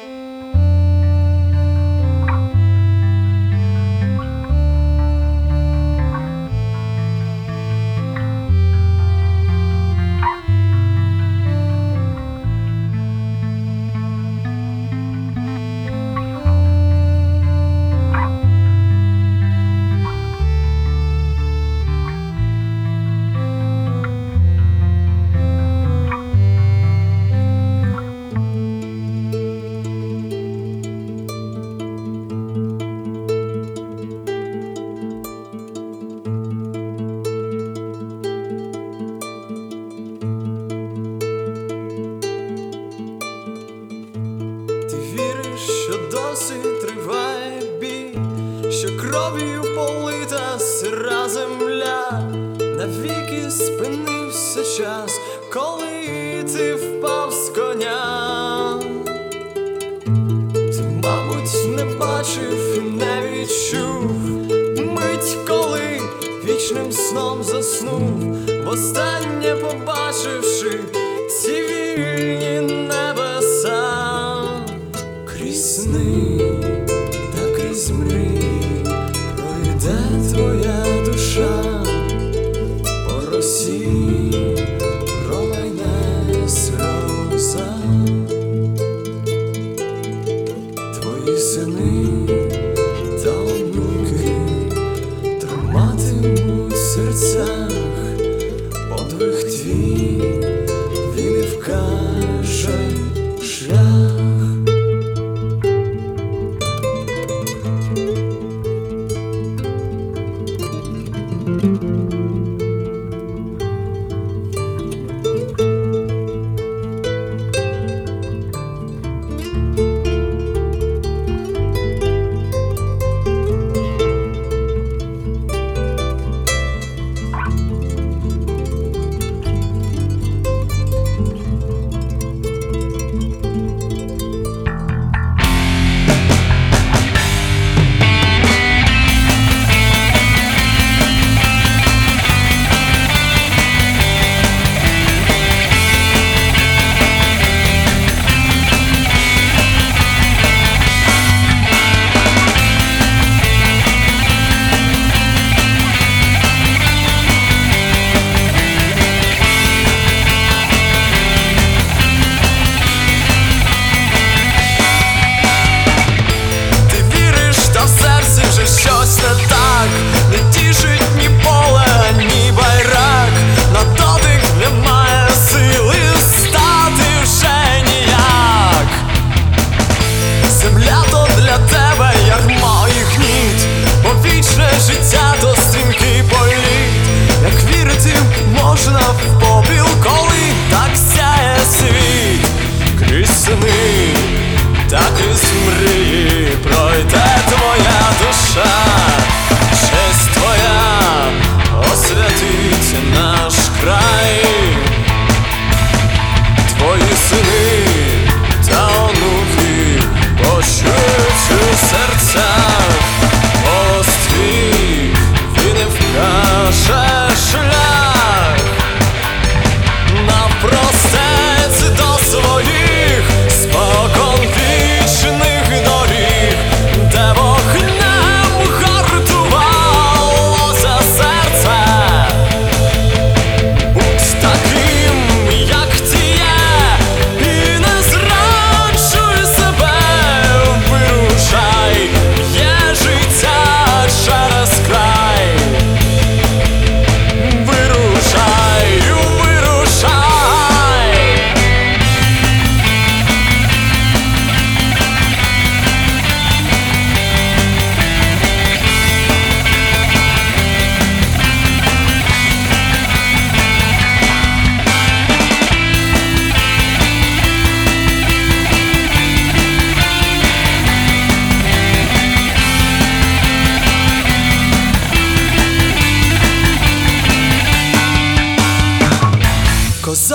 Mm-hmm. Віриш, що досі триває бій, що кров'ю полита сира земля, навіки спинився час, коли ти впав з коня. Ти, мабуть, не бачив і не відчув мить, коли вічним сном заснув, востаннє побачивши ці вільні сни та крізь мрії пройде твоя душа по росі промайне сльоза. Твої сини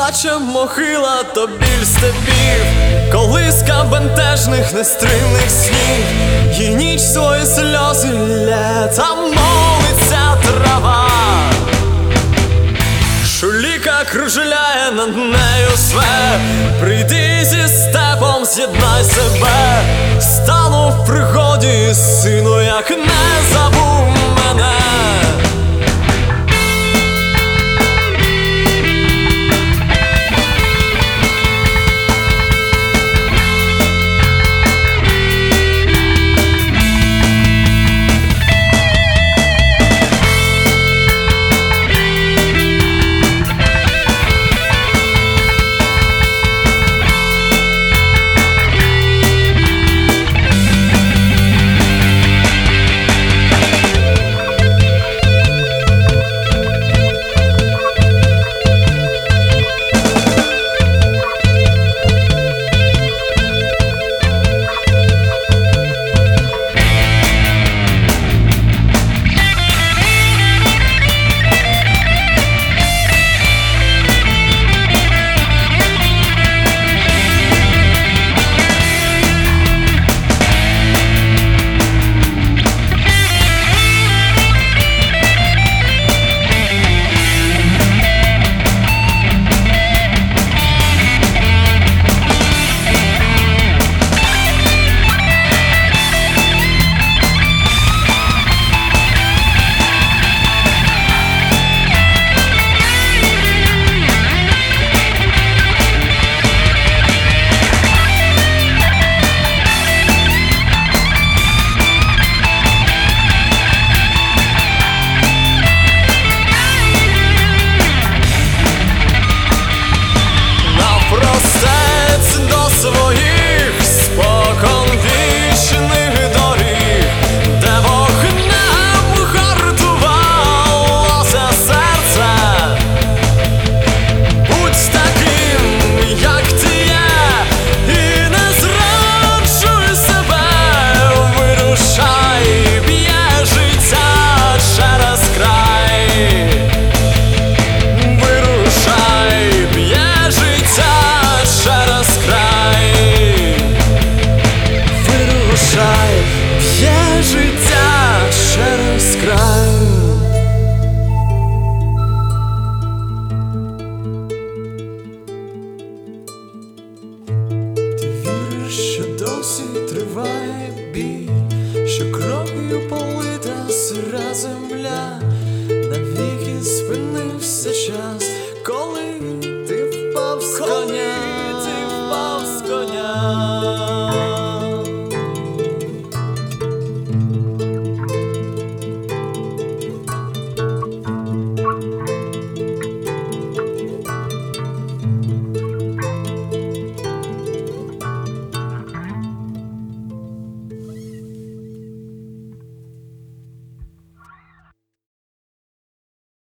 Козача могила то біль степів, колиска бентежних нестримних снів, і ніч свої сльози лє, там молиться трава. Шуліка кружляє над нею све, прийди зі степом, з'єднай себе, стану в пригоді, сину, як не